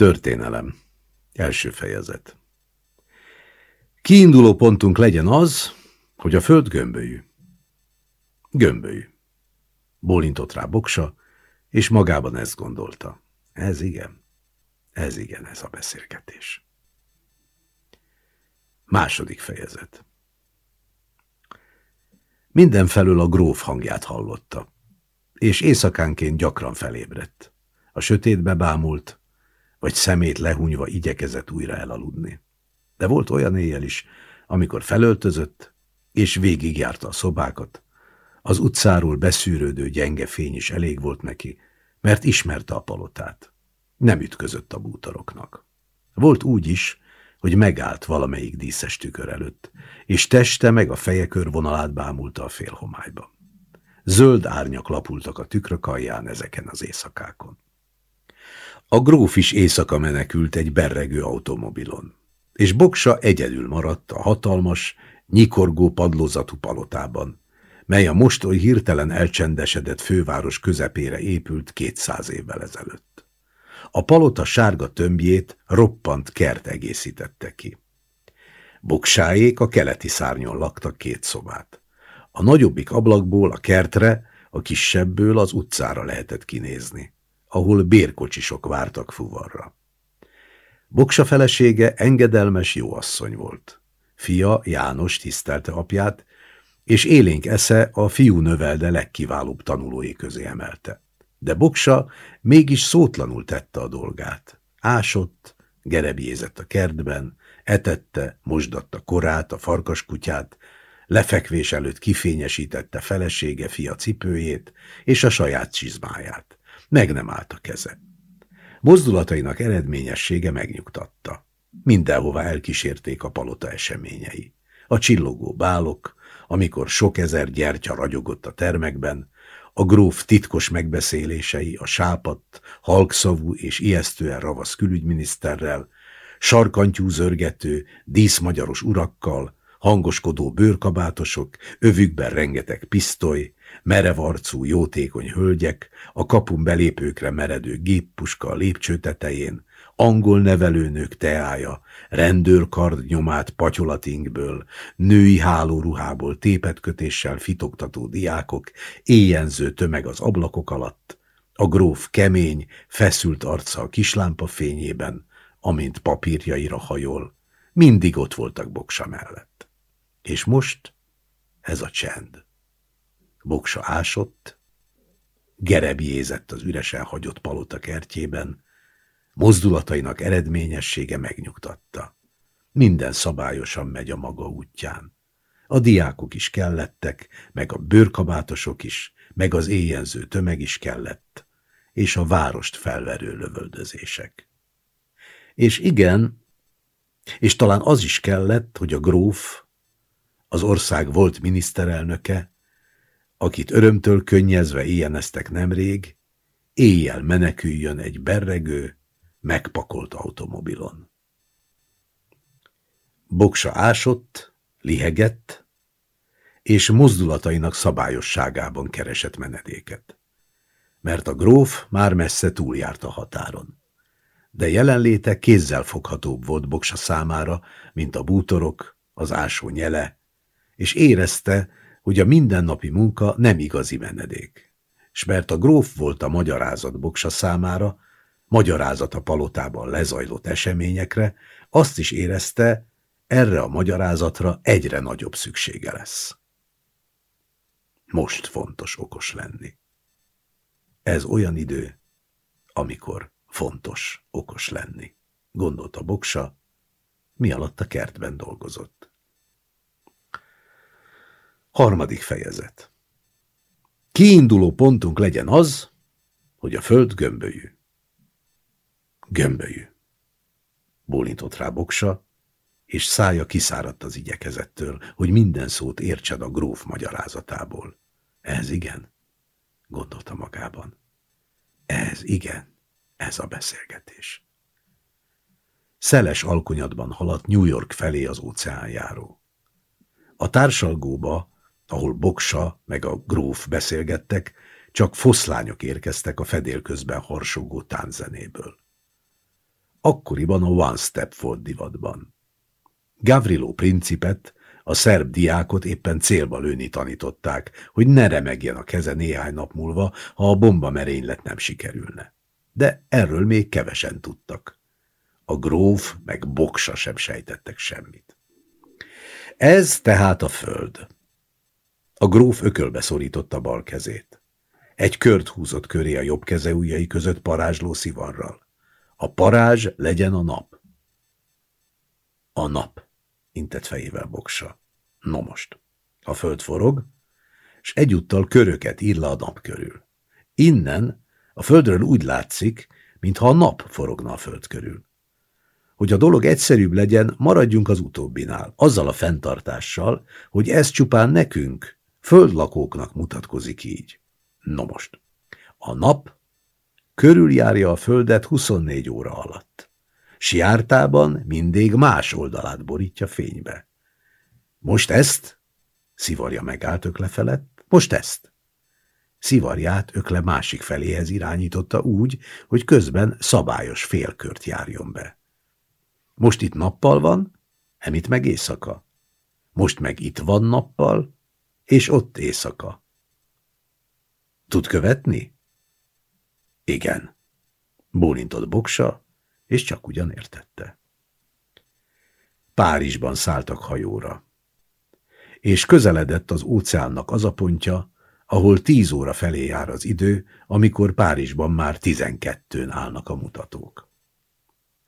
Történelem. Első fejezet. Kiinduló pontunk legyen az, hogy a föld gömbölyű. Gömbölyű. Bólintott rá Boksa, és magában ezt gondolta. Ez igen, ez igen, ez a beszélgetés. Második fejezet. Mindenfelől a gróf hangját hallotta, és éjszakánként gyakran felébredt. A sötétbe bámult, vagy szemét lehunyva igyekezett újra elaludni. De volt olyan éjjel is, amikor felöltözött, és végigjárta a szobákat. Az utcáról beszűrődő gyenge fény is elég volt neki, mert ismerte a palotát. Nem ütközött a bútoroknak. Volt úgy is, hogy megállt valamelyik díszes tükör előtt, és teste meg a feje körvonalát bámulta a félhomályba. Zöld árnyak lapultak a tükrök alján ezeken az éjszakákon. A gróf is éjszaka menekült egy berregő automobilon, és Boksa egyedül maradt a hatalmas, nyikorgó padlózatú palotában, mely a mostoly hirtelen elcsendesedett főváros közepére épült kétszáz évvel ezelőtt. A palota sárga tömbjét roppant kert egészítette ki. Boksáék a keleti szárnyon laktak két szobát. A nagyobbik ablakból a kertre, a kisebbből az utcára lehetett kinézni ahol bérkocsisok vártak fuvarra. Boksa felesége engedelmes jóasszony volt. Fia János tisztelte apját, és élénk esze a fiú növelde legkiválóbb tanulói közé emelte. De Boksa mégis szótlanul tette a dolgát. Ásott, gerebjézett a kertben, etette, mosdatta korát, a farkaskutyát, lefekvés előtt kifényesítette felesége fia cipőjét és a saját csizmáját. Meg nem állt a keze. Mozdulatainak eredményessége megnyugtatta. Mindenhova elkísérték a palota eseményei. A csillogó bálok, amikor sok ezer gyertya ragyogott a termekben, a gróf titkos megbeszélései a sápadt, halkszavú és ijesztően ravasz külügyminiszterrel, sarkantyú zörgető, díszmagyaros urakkal, hangoskodó bőrkabátosok, övükben rengeteg pisztoly, merevarcú, jótékony hölgyek, a kapun belépőkre meredő géppuska a lépcső tetején, angol nevelőnők teája, rendőrkard nyomát patyolatinkből, női hálóruhából tépetkötéssel fitoktató diákok, éjjenző tömeg az ablakok alatt, a gróf kemény, feszült arca a kislámpa fényében, amint papírjaira hajol, mindig ott voltak Boksa mellett. És most ez a csend. Boksa ásott, gerebjézett az üresen hagyott palota kertjében, mozdulatainak eredményessége megnyugtatta. Minden szabályosan megy a maga útján. A diákok is kellettek, meg a bőrkabátosok is, meg az éjjenző tömeg is kellett, és a várost felverő lövöldözések. És igen, és talán az is kellett, hogy a gróf, az ország volt miniszterelnöke, akit örömtől könnyezve éjjeneztek nemrég, éjjel meneküljön egy berregő, megpakolt automobilon. Boksa ásott, lihegett, és mozdulatainak szabályosságában keresett menedéket. Mert a gróf már messze túljárt a határon. De jelenléte kézzel foghatóbb volt Boksa számára, mint a bútorok, az ásó nyele, és érezte, hogy a mindennapi munka nem igazi menedék. S mert a gróf volt a magyarázat Boksa számára, magyarázat a palotában lezajlott eseményekre, azt is érezte, erre a magyarázatra egyre nagyobb szüksége lesz. Most fontos okos lenni. Ez olyan idő, amikor fontos okos lenni, gondolta Boksa, mi alatt a kertben dolgozott. Harmadik fejezet. Kiinduló pontunk legyen az, hogy a föld gömbölyű. Gömbölyű. Bólintott rá Boksa, és szája kiszáradt az igyekezettől, hogy minden szót értsed a gróf magyarázatából. Ez igen, gondolta magában. Ez igen, ez a beszélgetés. Szeles alkonyatban haladt New York felé az óceánjáró. A társalgóba ahol Boksa meg a gróf beszélgettek, csak foszlányok érkeztek a fedél közben harsogó tánzenéből. akkoriban a One Step volt divatban. Gavrilo principet, a szerb diákot éppen célba lőni tanították, hogy ne remegjen a keze néhány nap múlva, ha a bomba merénylet nem sikerülne. De erről még kevesen tudtak. A gróf meg boksa sem sejtettek semmit. Ez tehát a föld. A gróf ökölbe szorította bal kezét. Egy kört húzott köré a jobb keze ujjai között parázsló szivarral. A parázs legyen a nap. A nap, intett fejével boksa. No most, a föld forog, és egyúttal köröket ír le a nap körül. Innen a földről úgy látszik, mintha a nap forogna a föld körül. Hogy a dolog egyszerűbb legyen, maradjunk az utóbbinál, azzal a fenntartással, hogy ez csupán nekünk, földlakóknak mutatkozik így. No most, a nap körüljárja a földet 24 óra alatt. Siártában mindig más oldalát borítja fénybe. Most ezt? Szivarja megállt ökle felett. Most ezt? Szivarját ökle másik feléhez irányította úgy, hogy közben szabályos félkört járjon be. Most itt nappal van, emit meg éjszaka. Most meg itt van nappal, és ott éjszaka. Tud követni? Igen. Bólintott Boksa, és csak ugyan értette. Párizsban szálltak hajóra, és közeledett az óceánnak az a pontja, ahol tíz óra felé jár az idő, amikor Párizsban már tizenkettőn állnak a mutatók.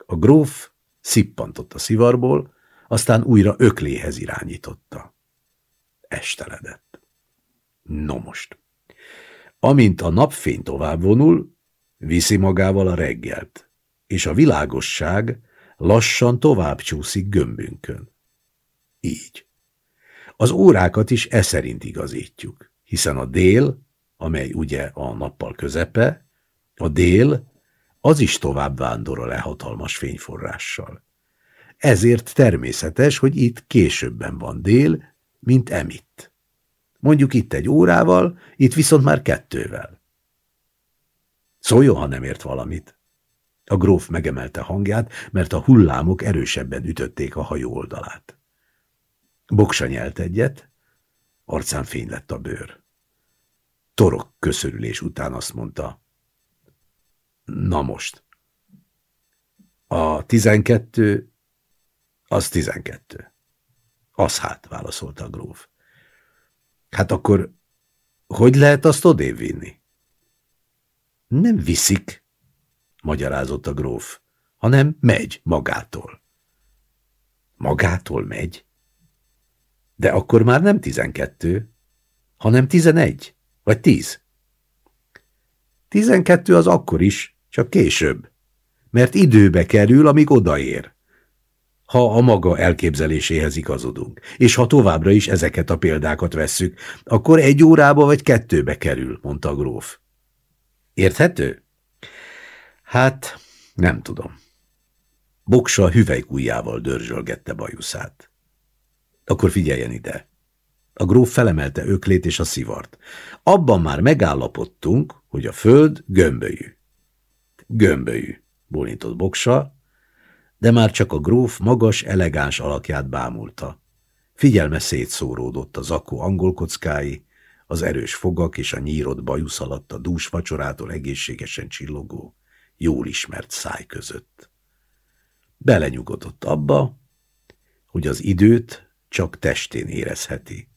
A gróf szippantott a szivarból, aztán újra ökléhez irányította. Esteledett. No most. Amint a napfény tovább vonul, viszi magával a reggelt, és a világosság lassan tovább csúszik gömbünkön. Így. Az órákat is e szerint igazítjuk, hiszen a dél, amely ugye a nappal közepe, a dél az is tovább vándorol-e hatalmas fényforrással. Ezért természetes, hogy itt későbben van dél, mint emitt. Mondjuk itt egy órával, itt viszont már kettővel. Szóljon, ha nem ért valamit. A gróf megemelte hangját, mert a hullámok erősebben ütötték a hajó oldalát. Boksa nyelt egyet, arcán fény lett a bőr. Torok köszörülés után azt mondta, Na most. A tizenkettő, az tizenkettő. Az hát, válaszolta a gróf. Hát akkor hogy lehet azt odébb vinni? Nem viszik, magyarázott a gróf, hanem megy magától. Magától megy? De akkor már nem tizenkettő, hanem tizenegy, vagy tíz. Tizenkettő az akkor is, csak később. Mert időbe kerül, amíg odaér. Ha a maga elképzeléséhez igazodunk, és ha továbbra is ezeket a példákat vesszük, akkor egy órába vagy kettőbe kerül, mondta a gróf. Érthető? Hát, nem tudom. Boksa hüvelykújjával dörzsölgette bajuszát. Akkor figyeljen ide. A gróf felemelte öklét és a szivart. Abban már megállapodtunk, hogy a föld gömbölyű. Gömbölyű, bólintott Boksa, de már csak a gróf magas, elegáns alakját bámulta. Figyelme szétszóródott az akkó angol kockái, az erős fogak és a nyírott bajusz alatt a dús vacsorától egészségesen csillogó, jól ismert száj között. Belenyugodott abba, hogy az időt csak testén érezheti,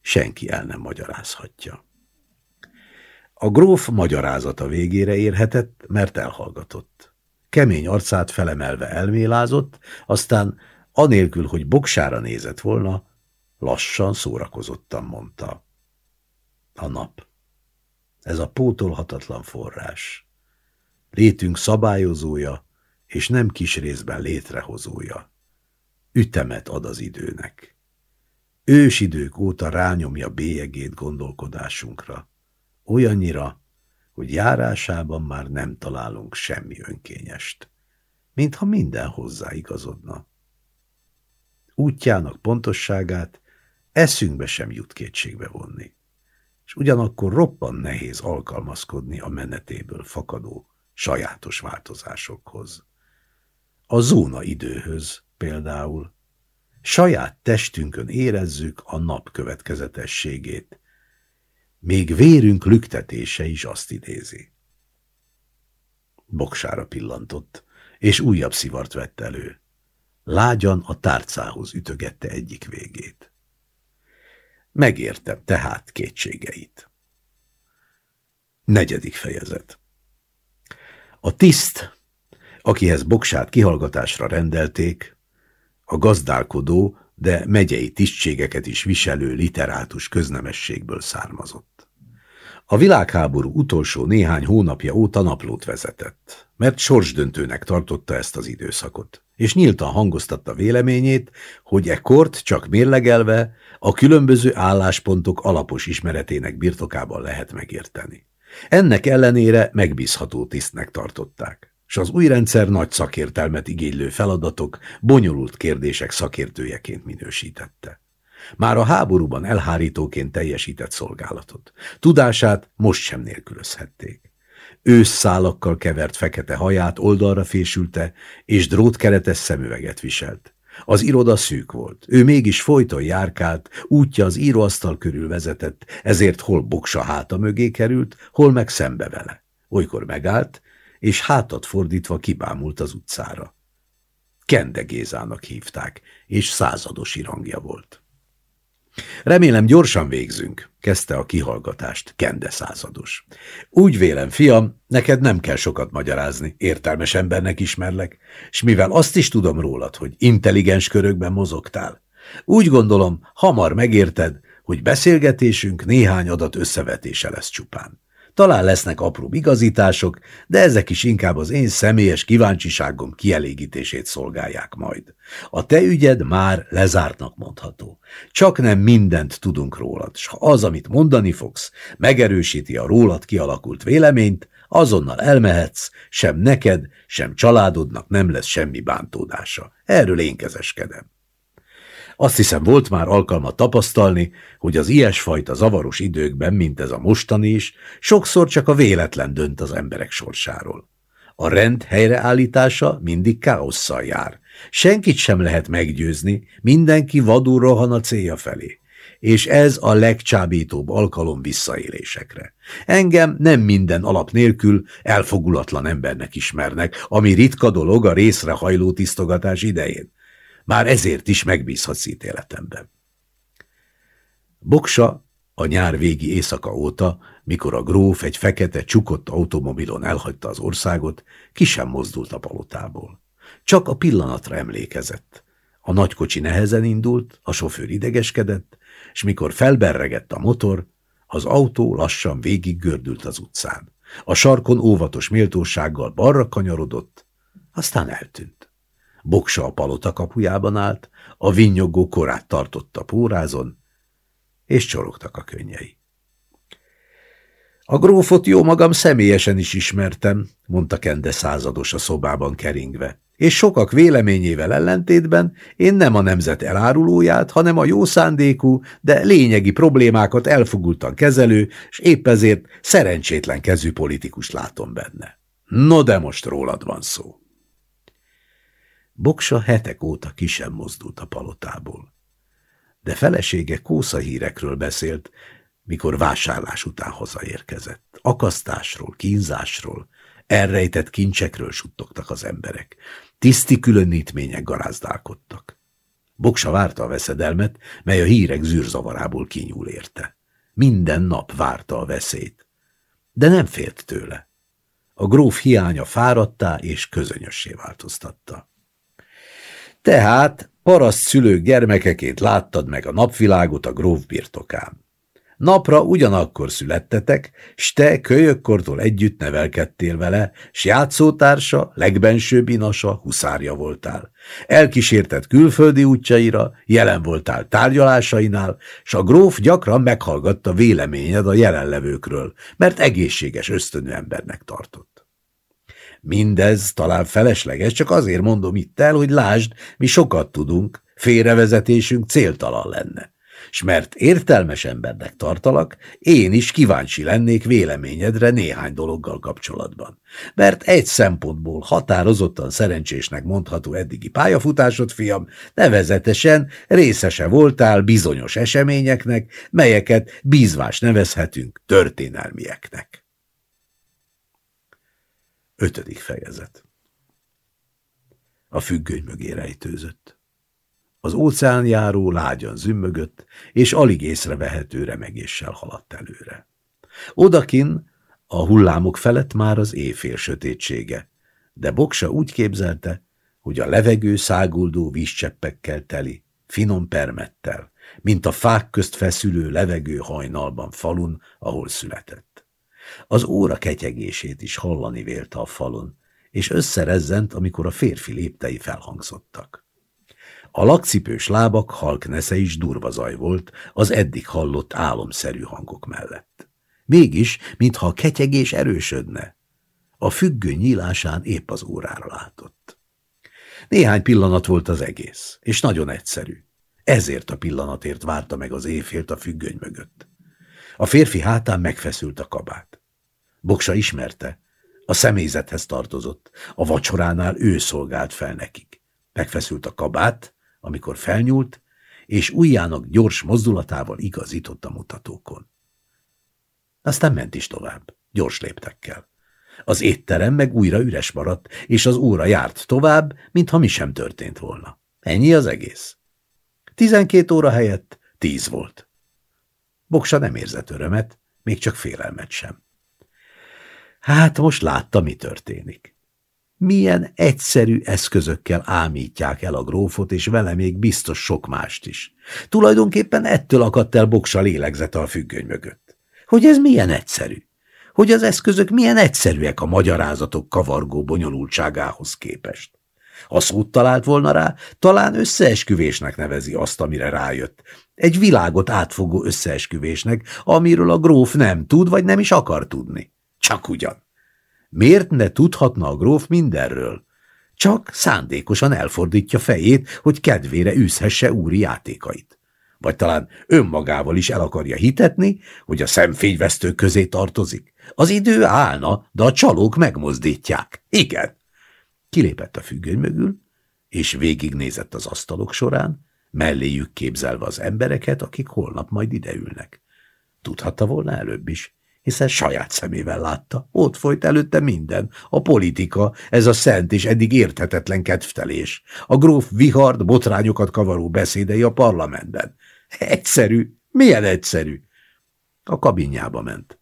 senki el nem magyarázhatja. A gróf magyarázata végére érhetett, mert elhallgatott. Kemény arcát felemelve elmélázott, aztán anélkül, hogy boksára nézett volna, lassan szórakozottan mondta. A nap. Ez a pótolhatatlan forrás. Létünk szabályozója, és nem kis részben létrehozója. Ütemet ad az időnek. Ősidők óta rányomja bélyegét gondolkodásunkra olyannyira, hogy járásában már nem találunk semmi önkényest, mintha minden hozzáigazodna. Útjának pontosságát eszünkbe sem jut kétségbe vonni, és ugyanakkor roppan nehéz alkalmazkodni a menetéből fakadó sajátos változásokhoz. A zóna időhöz például. Saját testünkön érezzük a nap következetességét. Még vérünk lüktetése is azt idézi. Boksára pillantott, és újabb szivart vett elő. Lágyan a tárcához ütögette egyik végét. Megértem tehát kétségeit. Negyedik fejezet A tiszt, akihez Boksát kihallgatásra rendelték, a gazdálkodó, de megyei tisztségeket is viselő literátus köznemességből származott. A világháború utolsó néhány hónapja óta naplót vezetett, mert sorsdöntőnek tartotta ezt az időszakot, és nyíltan hangoztatta véleményét, hogy e kort csak mérlegelve a különböző álláspontok alapos ismeretének birtokában lehet megérteni. Ennek ellenére megbízható tisztnek tartották és az új rendszer nagy szakértelmet igénylő feladatok, bonyolult kérdések szakértőjeként minősítette. Már a háborúban elhárítóként teljesített szolgálatot. Tudását most sem nélkülözhették. Ősszálakkal kevert fekete haját oldalra fésülte, és drótkeretes szemüveget viselt. Az iroda szűk volt, ő mégis folyton járkált, útja az íróasztal körül vezetett, ezért hol boksa háta mögé került, hol meg szembe vele. Olykor megállt, és hátat fordítva kibámult az utcára. Kende Gézának hívták, és századosi rangja volt. Remélem gyorsan végzünk, kezdte a kihallgatást Kende százados. Úgy vélem, fiam, neked nem kell sokat magyarázni, értelmes embernek ismerlek, és mivel azt is tudom rólad, hogy intelligens körökben mozogtál, úgy gondolom, hamar megérted, hogy beszélgetésünk néhány adat összevetése lesz csupán. Talán lesznek apró igazítások, de ezek is inkább az én személyes kíváncsiságom kielégítését szolgálják majd. A te ügyed már lezártnak mondható. Csak nem mindent tudunk rólad, s ha az, amit mondani fogsz, megerősíti a rólad kialakult véleményt, azonnal elmehetsz, sem neked, sem családodnak nem lesz semmi bántódása. Erről én kezeskedem. Azt hiszem volt már alkalma tapasztalni, hogy az ilyesfajta zavaros időkben, mint ez a mostani is, sokszor csak a véletlen dönt az emberek sorsáról. A rend helyreállítása mindig káosszal jár. Senkit sem lehet meggyőzni, mindenki vadul rohan a célja felé. És ez a legcsábítóbb alkalom visszaélésekre. Engem nem minden alap nélkül elfogulatlan embernek ismernek, ami ritka dolog a részre hajló tisztogatás idején. Már ezért is megbízhatsz ítéletemben. Boksa a nyár végi éjszaka óta, mikor a gróf egy fekete, csukott automobilon elhagyta az országot, ki sem mozdult a palotából. Csak a pillanatra emlékezett. A nagykocsi nehezen indult, a sofőr idegeskedett, és mikor felberregett a motor, az autó lassan végig gördült az utcán. A sarkon óvatos méltósággal balra kanyarodott, aztán eltűnt. Boksa a palota kapujában állt, a vinnyogó korát tartotta pórázon, és csorogtak a könnyei. A grófot jó magam személyesen is ismertem, mondta Kende százados a szobában keringve, és sokak véleményével ellentétben én nem a nemzet elárulóját, hanem a jó szándékú, de lényegi problémákat elfogultan kezelő, és épp ezért szerencsétlen kezű politikus látom benne. No de most rólad van szó. Boksa hetek óta ki sem mozdult a palotából. De felesége kósza hírekről beszélt, mikor vásárlás után hazaérkezett. Akasztásról, kínzásról, elrejtett kincsekről suttogtak az emberek. Tiszti különítmények garázdálkodtak. Boksa várta a veszedelmet, mely a hírek zűrzavarából kinyúl érte. Minden nap várta a veszélyt. De nem félt tőle. A gróf hiánya fáradtá és közönössé változtatta. Tehát paraszt szülők gyermekeként láttad meg a napvilágot a gróf birtokán. Napra ugyanakkor születtetek, s te kölyökkortól együtt nevelkedtél vele, s játszótársa, legbensőbb inasa, huszárja voltál. Elkísértett külföldi útjaira, jelen voltál tárgyalásainál, s a gróf gyakran meghallgatta véleményed a jelenlevőkről, mert egészséges ösztönű embernek tartott. Mindez talán felesleges, csak azért mondom itt el, hogy lásd, mi sokat tudunk, félrevezetésünk céltalan lenne. s mert értelmes embernek tartalak, én is kíváncsi lennék véleményedre néhány dologgal kapcsolatban. Mert egy szempontból határozottan szerencsésnek mondható eddigi pályafutásod, fiam, nevezetesen részese voltál bizonyos eseményeknek, melyeket bízvás nevezhetünk történelmieknek. Ötödik fejezet A függöny mögé rejtőzött. Az óceánjáró lágyan zümmögött, és alig észrevehető remegéssel haladt előre. Odakin a hullámok felett már az éjfél sötétsége, de Boksa úgy képzelte, hogy a levegő száguldó vízcseppekkel teli, finom permettel, mint a fák közt feszülő levegő hajnalban falun, ahol született. Az óra ketyegését is hallani vélte a falon, és összerezzent, amikor a férfi léptei felhangzottak. A lakcipős lábak halk nesze is durva zaj volt az eddig hallott álomszerű hangok mellett. Mégis, mintha a ketyegés erősödne. A függő nyílásán épp az órára látott. Néhány pillanat volt az egész, és nagyon egyszerű. Ezért a pillanatért várta meg az éjfélt a függöny mögött. A férfi hátán megfeszült a kabát. Boksa ismerte, a személyzethez tartozott, a vacsoránál ő szolgált fel nekik. Megfeszült a kabát, amikor felnyúlt, és ujjának gyors mozdulatával igazított a mutatókon. Aztán ment is tovább, gyors léptekkel. Az étterem meg újra üres maradt, és az óra járt tovább, mintha mi sem történt volna. Ennyi az egész. Tizenkét óra helyett tíz volt. Boksa nem érzett örömet, még csak félelmet sem. Hát most látta, mi történik milyen egyszerű eszközökkel ámítják el a grófot, és vele még biztos sok mást is. Tulajdonképpen ettől akadt el Boksa lélegzete a függöny mögött. Hogy ez milyen egyszerű? Hogy az eszközök milyen egyszerűek a magyarázatok kavargó bonyolultságához képest? Ha szót talált volna rá, talán összeesküvésnek nevezi azt, amire rájött. Egy világot átfogó összeesküvésnek, amiről a gróf nem tud, vagy nem is akar tudni. Csak ugyan. Miért ne tudhatna a gróf mindenről? Csak szándékosan elfordítja fejét, hogy kedvére űzhesse úri játékait. Vagy talán önmagával is el akarja hitetni, hogy a szemfényvesztő közé tartozik. Az idő állna, de a csalók megmozdítják. Igen. Kilépett a függöny mögül, és végignézett az asztalok során, melléjük képzelve az embereket, akik holnap majd ideülnek. Tudhatta volna előbb is hiszen saját szemével látta. Ott folyt előtte minden. A politika, ez a szent és eddig érthetetlen kedvtelés. A gróf vihard, botrányokat kavaró beszédei a parlamentben. Egyszerű, milyen egyszerű. A kabinjába ment.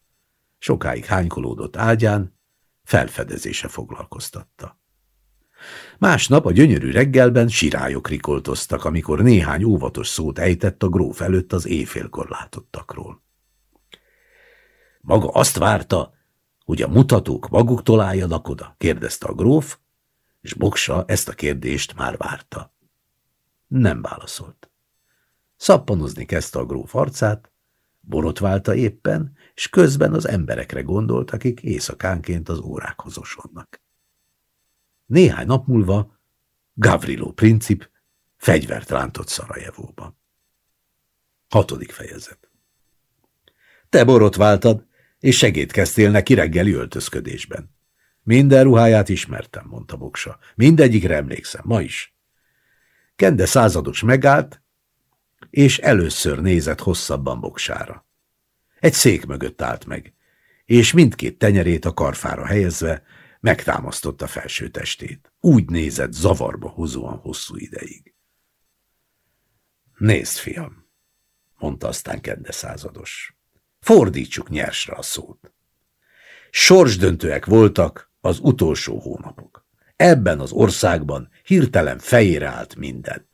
Sokáig hánykolódott ágyán, felfedezése foglalkoztatta. Másnap a gyönyörű reggelben sirályok rikoltoztak, amikor néhány óvatos szót ejtett a gróf előtt az éjfélkor látottakról. Maga azt várta, hogy a mutatók maguktól álljanak oda? kérdezte a gróf, és Boksa ezt a kérdést már várta. Nem válaszolt. Szappanozni kezdte a gróf arcát, borotválta éppen, és közben az emberekre gondolt, akik éjszakánként az órákhoz osonnak. Néhány nap múlva Gavrilo princip fegyvert rántott Szarajevóba. Hatodik fejezet. Te borotváltad, és segítkeztél neki reggeli öltözködésben. Minden ruháját ismertem, mondta Boksa. Mindegyikre emlékszem, ma is. Kende százados megállt, és először nézett hosszabban Boksára. Egy szék mögött állt meg, és mindkét tenyerét a karfára helyezve megtámasztotta felső testét. Úgy nézett zavarba hozóan hosszú ideig. Nézd, fiam, mondta aztán Kende százados. Fordítsuk nyersre a szót. Sorsdöntőek voltak az utolsó hónapok. Ebben az országban hirtelen fejére állt minden.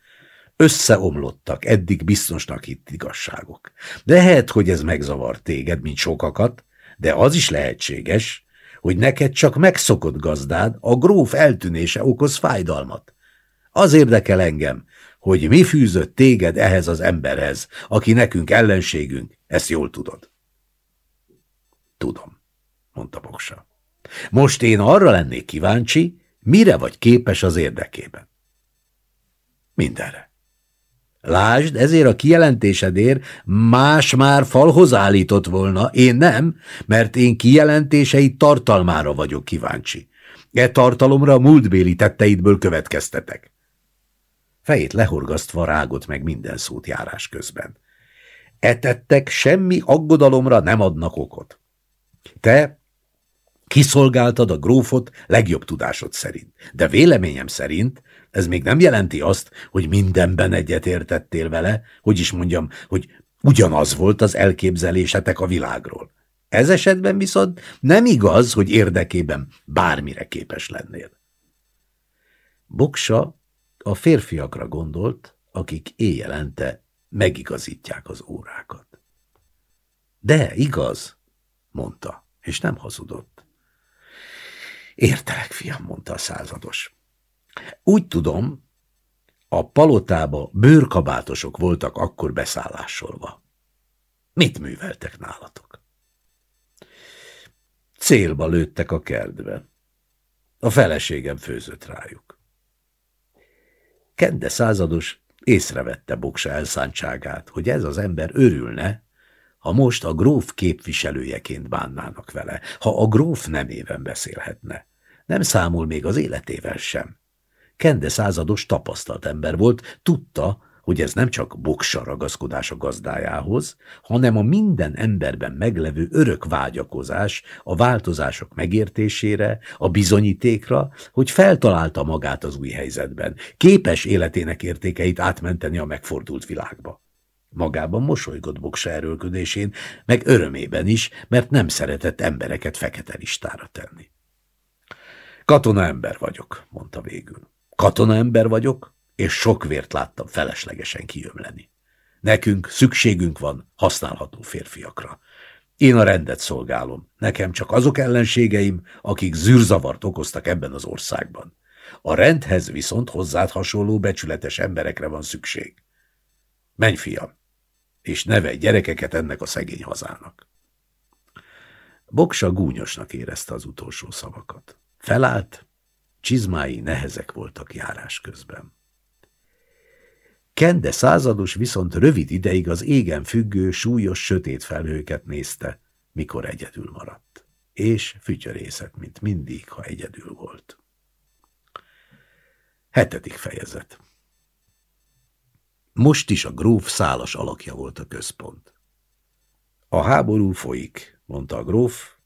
Összeomlottak eddig biztosnak hitt igazságok. Lehet, hogy ez megzavar téged, mint sokakat, de az is lehetséges, hogy neked csak megszokott gazdád, a gróf eltűnése okoz fájdalmat. Az érdekel engem, hogy mi fűzött téged ehhez az emberhez, aki nekünk ellenségünk, ezt jól tudod. Tudom, mondta Boksa. Most én arra lennék kíváncsi, mire vagy képes az érdekében. Mindenre. Lásd, ezért a kijelentésedért más már falhoz állított volna, én nem, mert én kijelentései tartalmára vagyok kíváncsi. E tartalomra a múltbéli tetteidből következtetek. Fejét lehorgasztva rágott meg minden szót járás közben. Etettek semmi aggodalomra nem adnak okot. Te kiszolgáltad a grófot legjobb tudásod szerint, de véleményem szerint ez még nem jelenti azt, hogy mindenben egyetértettél vele, hogy is mondjam, hogy ugyanaz volt az elképzelésetek a világról. Ez esetben viszont nem igaz, hogy érdekében bármire képes lennél. Boksa a férfiakra gondolt, akik éjjelente megigazítják az órákat. De, igaz, mondta, és nem hazudott. Értelek, fiam, mondta a százados. Úgy tudom, a palotába bőrkabátosok voltak akkor beszállásolva. Mit műveltek nálatok? Célba lőttek a kertbe. A feleségem főzött rájuk. Kende százados észrevette Boksa elszántságát, hogy ez az ember örülne, ha most a gróf képviselőjeként bánnának vele, ha a gróf nemében beszélhetne. Nem számol még az életével sem. Kende százados tapasztalt ember volt, tudta, hogy ez nem csak boksa ragaszkodás a gazdájához, hanem a minden emberben meglevő örök vágyakozás a változások megértésére, a bizonyítékra, hogy feltalálta magát az új helyzetben, képes életének értékeit átmenteni a megfordult világba. Magában mosolygott boksa erőlködésén, meg örömében is, mert nem szeretett embereket fekete listára tenni. Katona ember vagyok, mondta végül. Katona ember vagyok, és sok vért láttam feleslegesen kiömleni. Nekünk szükségünk van használható férfiakra. Én a rendet szolgálom, nekem csak azok ellenségeim, akik zűrzavart okoztak ebben az országban. A rendhez viszont hozzád hasonló becsületes emberekre van szükség. Menj, fiam, és nevelj gyerekeket ennek a szegény hazának. Boksa gúnyosnak érezte az utolsó szavakat. Felállt, csizmái nehezek voltak járás közben. Kende százados viszont rövid ideig az égen függő, súlyos, sötét felhőket nézte, mikor egyedül maradt, és fütyörészet, mint mindig, ha egyedül volt. Hetedik fejezet Most is a gróf szálas alakja volt a központ. A háború folyik, mondta a gróf,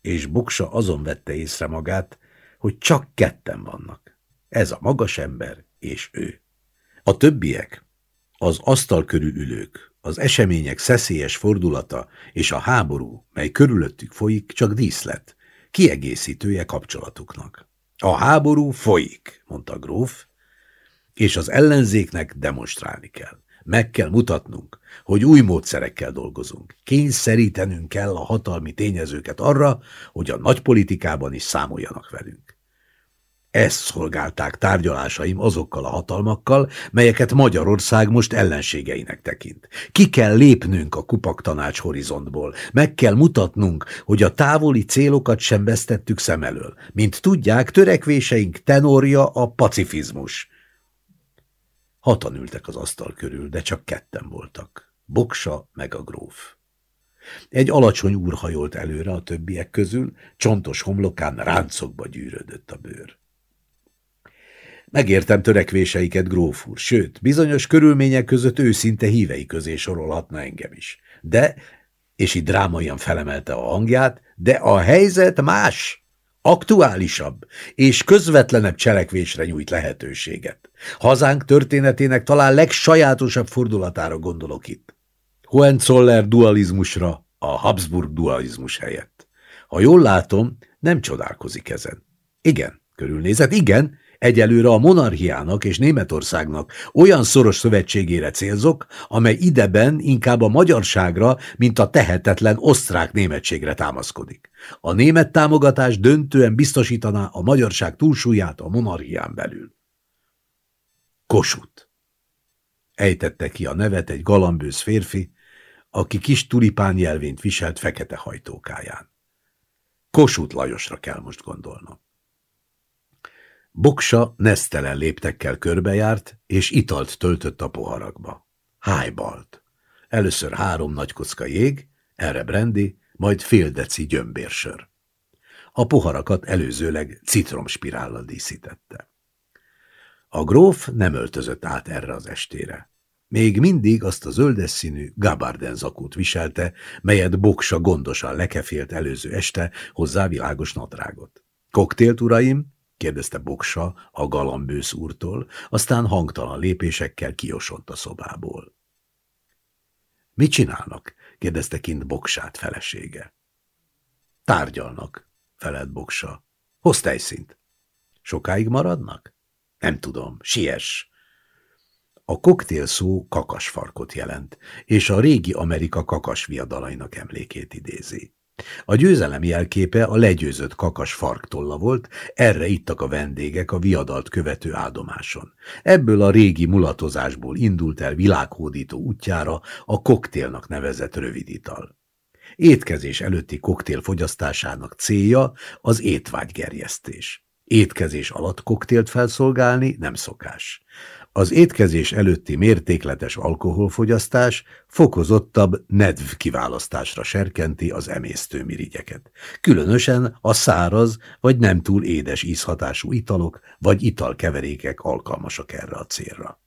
és Buksa azon vette észre magát, hogy csak ketten vannak. Ez a magas ember és ő. A többiek, az asztal körül ülők, az események szeszélyes fordulata és a háború, mely körülöttük folyik, csak díszlet, kiegészítője kapcsolatuknak. A háború folyik, mondta gróf, és az ellenzéknek demonstrálni kell. Meg kell mutatnunk, hogy új módszerekkel dolgozunk. Kényszerítenünk kell a hatalmi tényezőket arra, hogy a nagypolitikában is számoljanak velünk. Ezt szolgálták tárgyalásaim azokkal a hatalmakkal, melyeket Magyarország most ellenségeinek tekint. Ki kell lépnünk a kupak tanács horizontból, meg kell mutatnunk, hogy a távoli célokat sem vesztettük szem elől. Mint tudják, törekvéseink tenorja a pacifizmus. Hatan ültek az asztal körül, de csak ketten voltak. Boksa meg a gróf. Egy alacsony úr hajolt előre a többiek közül, csontos homlokán ráncokba gyűrődött a bőr. Megértem törekvéseiket, gróf úr, sőt, bizonyos körülmények között őszinte hívei közé sorolhatna engem is. De, és itt drámaian felemelte a hangját, de a helyzet más, aktuálisabb és közvetlenebb cselekvésre nyújt lehetőséget. Hazánk történetének talán legsajátosabb fordulatára gondolok itt. Hohenzoller dualizmusra a Habsburg dualizmus helyett. Ha jól látom, nem csodálkozik ezen. Igen, körülnézett, igen, Egyelőre a monarchiának és Németországnak olyan szoros szövetségére célzok, amely ideben inkább a magyarságra, mint a tehetetlen osztrák németségre támaszkodik. A német támogatás döntően biztosítaná a magyarság túlsúlyát a monarchián belül. Kosut. Ejtette ki a nevet egy galambőz férfi, aki kis tulipán jelvényt viselt fekete hajtókáján. Kosut Lajosra kell most gondolnom. Boksa nesztelen léptekkel körbejárt, és italt töltött a poharakba. Highbalt. Először három nagy kocka jég, erre brandy, majd fél deci gyömbérsör. A poharakat előzőleg citromspirállal díszítette. A gróf nem öltözött át erre az estére. Még mindig azt a zöldes színű Gabarden zakót viselte, melyet Boksa gondosan lekefélt előző este hozzá világos nadrágot. Koktélt, uraim? Kérdezte Boksa a galambősz úrtól, aztán hangtalan lépésekkel kiosott a szobából. Mit csinálnak? kérdezte kint Boksát felesége. Tárgyalnak, felelt Boksa. Hozz tejszint. Sokáig maradnak? Nem tudom, siess. A koktél szó kakasfarkot jelent, és a régi Amerika kakas viadalainak emlékét idézi. A győzelem jelképe a legyőzött kakas farktolla volt, erre ittak a vendégek a viadalt követő áldomáson. Ebből a régi mulatozásból indult el világhódító útjára a koktélnak nevezett rövidital. Étkezés előtti koktél fogyasztásának célja az étvágygerjesztés. Étkezés alatt koktélt felszolgálni nem szokás. Az étkezés előtti mértékletes alkoholfogyasztás fokozottabb nedv kiválasztásra serkenti az emésztőmirigyeket. Különösen a száraz vagy nem túl édes ízhatású italok vagy italkeverékek alkalmasak erre a célra.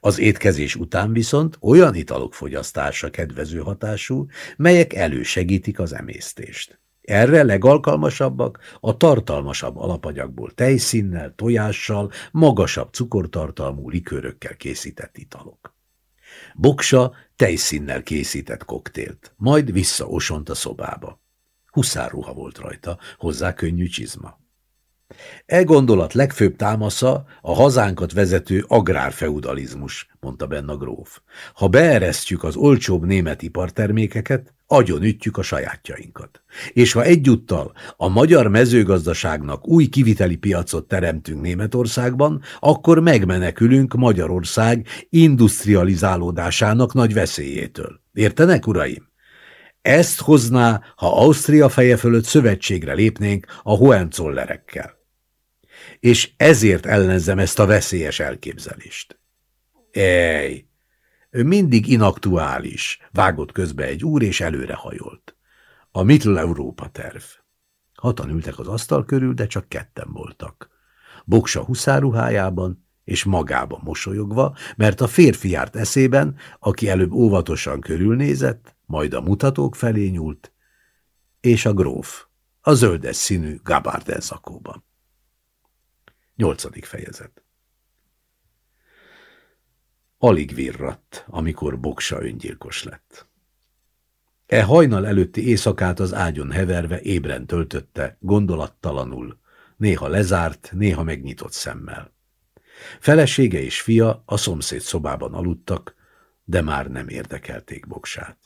Az étkezés után viszont olyan italok fogyasztása kedvező hatású, melyek elősegítik az emésztést. Erre legalkalmasabbak a tartalmasabb alapanyagból tejszínnel, tojással, magasabb cukortartalmú likőrökkel készített italok. Boksa tejszínnel készített koktélt, majd visszaosont a szobába. Huszárruha volt rajta, hozzá könnyű csizma. E gondolat legfőbb támasza a hazánkat vezető agrárfeudalizmus, mondta benne a gróf. Ha beeresztjük az olcsóbb német ipartermékeket, agyonütjük a sajátjainkat. És ha egyúttal a magyar mezőgazdaságnak új kiviteli piacot teremtünk Németországban, akkor megmenekülünk Magyarország industrializálódásának nagy veszélyétől. Értenek, uraim? Ezt hozná, ha Ausztria feje fölött szövetségre lépnénk a Hohenzollerekkel. És ezért ellenzem ezt a veszélyes elképzelést. Ej, ő mindig inaktuális, vágott közbe egy úr, és előrehajolt. A Mittel-Európa terv. Hatan ültek az asztal körül, de csak ketten voltak. Boksa huszáruhájában, és magába mosolyogva, mert a férfi járt eszében, aki előbb óvatosan körülnézett, majd a mutatók felé nyúlt, és a gróf, a zöldes színű Gabarden szakóban. Nyolcadik fejezet Alig virratt, amikor Boksa öngyilkos lett. E hajnal előtti éjszakát az ágyon heverve ébren töltötte, gondolattalanul, néha lezárt, néha megnyitott szemmel. Felesége és fia a szomszéd szobában aludtak, de már nem érdekelték Boksát.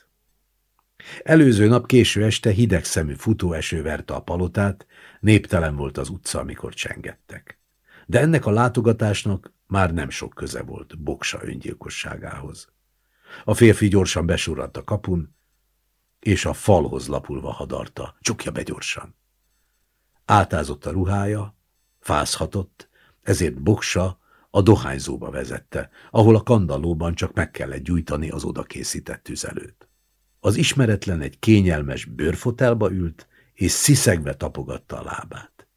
Előző nap késő este hideg szemű futóeső verte a palotát, néptelen volt az utca, amikor csengettek. De ennek a látogatásnak már nem sok köze volt Boksa öngyilkosságához. A férfi gyorsan besurrant a kapun, és a falhoz lapulva hadarta, csukja be gyorsan. Átázott a ruhája, fázhatott, ezért Boksa a dohányzóba vezette, ahol a kandallóban csak meg kellett gyújtani az oda készített tüzelőt. Az ismeretlen egy kényelmes bőrfotelba ült, és sziszegve tapogatta a lábát.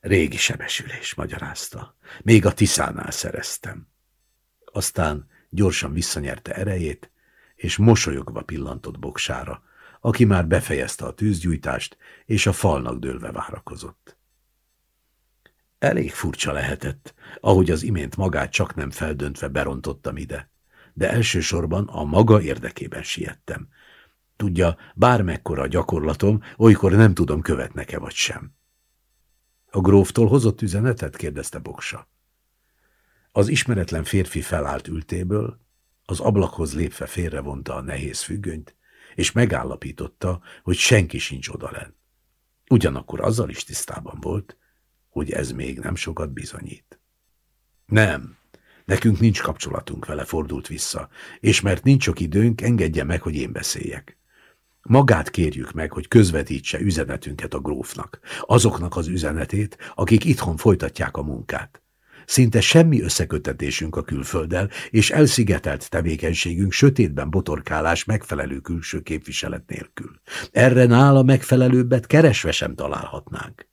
Régi sebesülés, magyarázta. Még a Tiszánál szereztem. Aztán gyorsan visszanyerte erejét, és mosolyogva pillantott Boksára, aki már befejezte a tűzgyújtást, és a falnak dőlve várakozott. Elég furcsa lehetett, ahogy az imént magát csak nem feldöntve berontottam ide, de elsősorban a maga érdekében siettem. Tudja, bármekkora a gyakorlatom, olykor nem tudom, követnek-e vagy sem. A gróftól hozott üzenetet? kérdezte Boksa. Az ismeretlen férfi felállt ültéből, az ablakhoz lépve félrevonta a nehéz függönyt, és megállapította, hogy senki sincs odalen. Ugyanakkor azzal is tisztában volt, hogy ez még nem sokat bizonyít. Nem, nekünk nincs kapcsolatunk vele, fordult vissza, és mert nincs sok időnk, engedje meg, hogy én beszéljek. Magát kérjük meg, hogy közvetítse üzenetünket a grófnak, azoknak az üzenetét, akik itthon folytatják a munkát. szinte semmi összekötetésünk a külfölddel, és elszigetelt tevékenységünk sötétben botorkálás megfelelő külső képviselet nélkül. Erre nála megfelelőbbet keresve sem találhatnánk.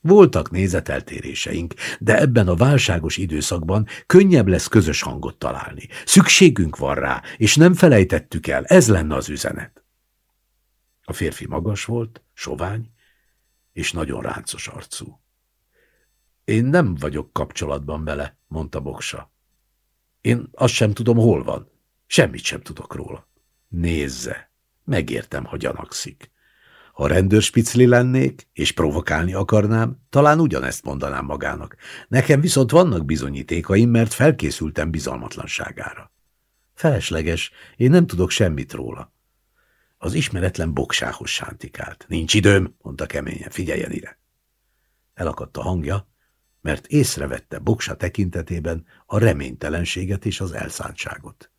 Voltak nézeteltéréseink, de ebben a válságos időszakban könnyebb lesz közös hangot találni. Szükségünk van rá, és nem felejtettük el, ez lenne az üzenet. A férfi magas volt, sovány, és nagyon ráncos arcú. Én nem vagyok kapcsolatban vele, mondta Boksa. Én azt sem tudom, hol van. Semmit sem tudok róla. Nézze, megértem, hogy gyanakszik. Ha rendőrspicli lennék, és provokálni akarnám, talán ugyanezt mondanám magának. Nekem viszont vannak bizonyítékaim, mert felkészültem bizalmatlanságára. Felesleges, én nem tudok semmit róla. Az ismeretlen boksához sántikált. Nincs időm, mondta keményen, figyeljen ide. Elakadt a hangja, mert észrevette Boksa tekintetében a reménytelenséget és az elszántságot.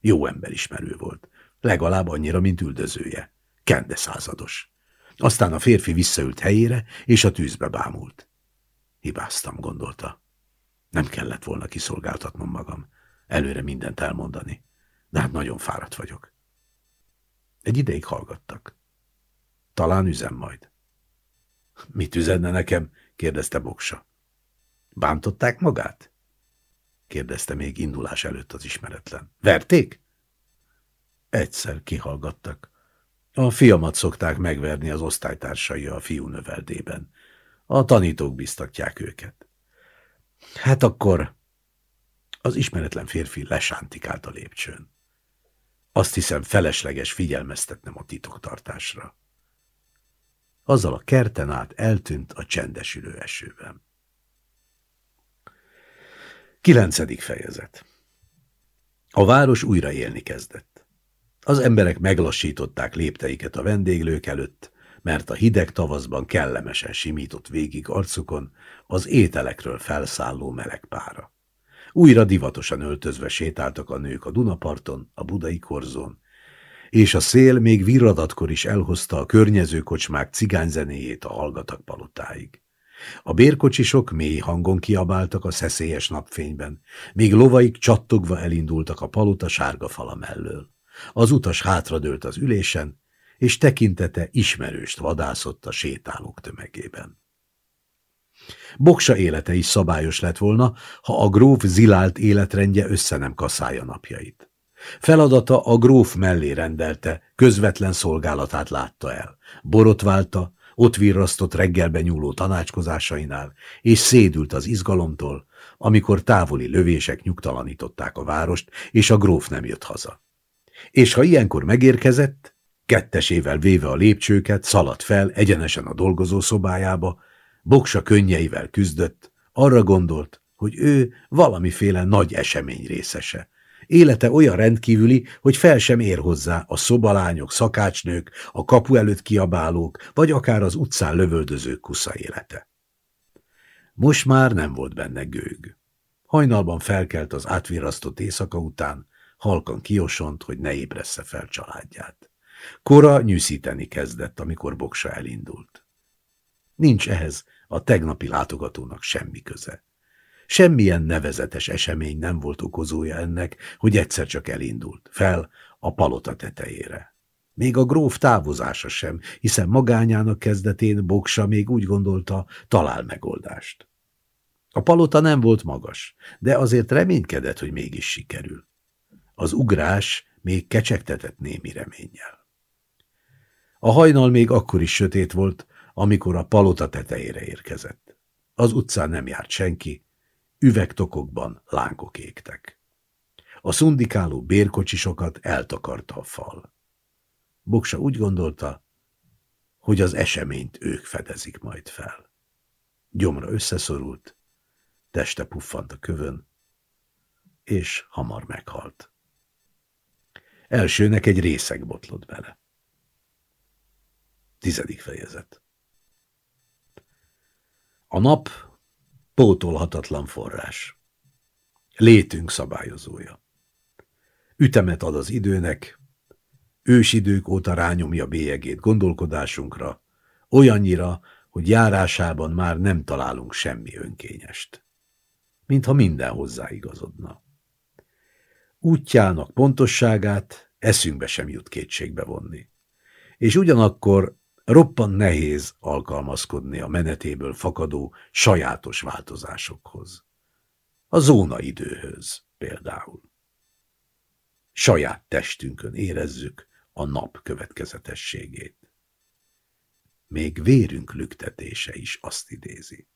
Jó emberismerő volt, legalább annyira, mint üldözője. Kende százados. Aztán a férfi visszaült helyére, és a tűzbe bámult. Hibáztam, gondolta. Nem kellett volna kiszolgáltatnom magam, előre mindent elmondani, de hát nagyon fáradt vagyok. Egy ideig hallgattak. Talán üzem majd. Mit üzenne nekem? kérdezte Boksa. Bántották magát? kérdezte még indulás előtt az ismeretlen. Verték? Egyszer kihallgattak. A fiamat szokták megverni az osztálytársai a fiú növeldében. A tanítók biztatják őket. Hát akkor az ismeretlen férfi lesántikált a lépcsőn. Azt hiszem felesleges figyelmeztetnem a titoktartásra. Azzal a kerten át eltűnt a csendesülő esőben. Kilencedik fejezet A város újra élni kezdett. Az emberek meglassították lépteiket a vendéglők előtt, mert a hideg tavaszban kellemesen simított végig arcukon az ételekről felszálló meleg pára. Újra divatosan öltözve sétáltak a nők a Dunaparton, a Budai korzón, és a szél még virradatkor is elhozta a környező kocsmák cigányzenéjét a hallgatak palotáig. A bérkocsisok mély hangon kiabáltak a szeszélyes napfényben, míg lovaik csattogva elindultak a palota sárga fala mellől. Az utas hátradőlt az ülésen, és tekintete ismerőst vadászott a sétálók tömegében. Boksa élete is szabályos lett volna, ha a gróf zilált életrendje össze nem kaszálja napjait. Feladata a gróf mellé rendelte, közvetlen szolgálatát látta el. Borotválta, ott virrasztott reggelbe nyúló tanácskozásainál, és szédült az izgalomtól, amikor távoli lövések nyugtalanították a várost, és a gróf nem jött haza. És ha ilyenkor megérkezett, kettesével véve a lépcsőket, szaladt fel egyenesen a dolgozó szobájába, Boksa könnyeivel küzdött, arra gondolt, hogy ő valamiféle nagy esemény részese. Élete olyan rendkívüli, hogy fel sem ér hozzá a szobalányok, szakácsnők, a kapu előtt kiabálók, vagy akár az utcán lövöldözők kusza élete. Most már nem volt benne gőg. Hajnalban felkelt az átvirasztott éjszaka után, halkan kiosont, hogy ne ébressze fel családját. Kora nyűszíteni kezdett, amikor Boksa elindult. Nincs ehhez a tegnapi látogatónak semmi köze. Semmilyen nevezetes esemény nem volt okozója ennek, hogy egyszer csak elindult, fel a palota tetejére. Még a gróf távozása sem, hiszen magányának kezdetén Boksa még úgy gondolta, talál megoldást. A palota nem volt magas, de azért reménykedett, hogy mégis sikerül. Az ugrás még kecsegtetett némi reménnyel. A hajnal még akkor is sötét volt, amikor a palota tetejére érkezett. Az utcán nem járt senki, üvegtokokban lángok égtek. A szundikáló bérkocsisokat eltakarta a fal. Boksa úgy gondolta, hogy az eseményt ők fedezik majd fel. Gyomra összeszorult, teste puffant a kövön, és hamar meghalt. Elsőnek egy részeg botlott bele. Tizedik fejezet A nap pótolhatatlan forrás. Létünk szabályozója. Ütemet ad az időnek, ősidők óta rányomja bélyegét gondolkodásunkra, olyannyira, hogy járásában már nem találunk semmi önkényest. mintha minden hozzáigazodna. Útjának pontosságát eszünkbe sem jut kétségbe vonni. És ugyanakkor roppant nehéz alkalmazkodni a menetéből fakadó sajátos változásokhoz. A zóna időhöz például. Saját testünkön érezzük a nap következetességét. Még vérünk lüktetése is azt idézi.